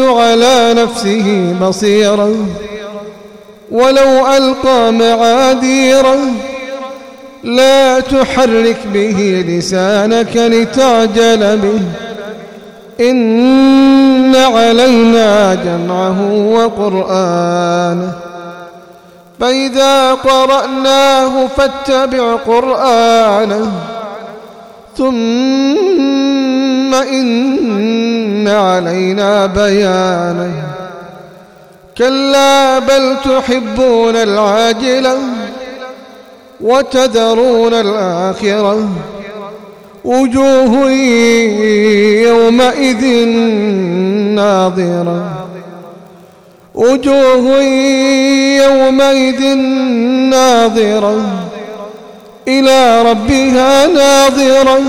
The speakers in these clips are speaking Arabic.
على نفسه بصيرا ولو ألقى معاذيرا لا تحرك به لسانك لتعجل به. إن علينا جمعه وقرآنه. فإذا قرأناه فاتبع قرآنه. ثم إن علينا بيانه كلا بل تحبون العاجلة وتذرون الآخرة. وجوه يومئذ ناظرة. وجوه يومئذ ناظرة. إلى ربها ناظرة.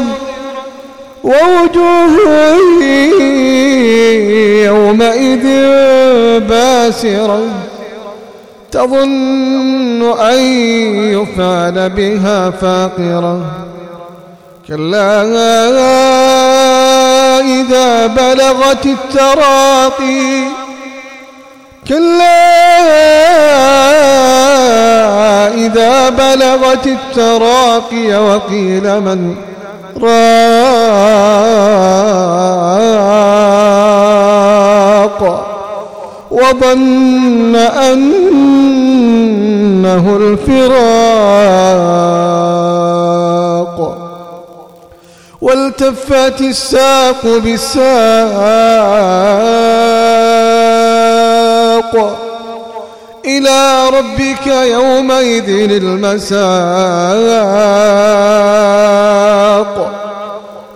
ووجوه يومئذ باسرة تظن أن يفعل بها فاقرة. كلا إذا بلغت التراقي. كلا إذا بلغت التراقي وقيل من راق. وظن أنه الفراق والتفت الساق بالساق إلى ربك يومئذ المساق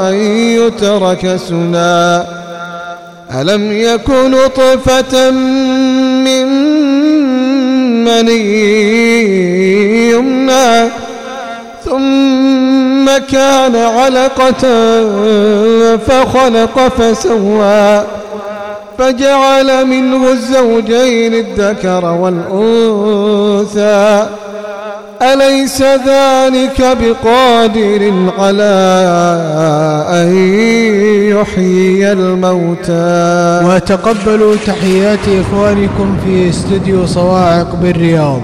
أن يترك سنى ألم يكن نطفة من مني يمنى ثم كان علقة فخلق فسوى. فجعل منه الزوجين الذكر والأنثى. أليس ذلك بقادر على أن يحيي الموتى؟ وتقبلوا تحيات إخوانكم في استديو صواعق بالرياض.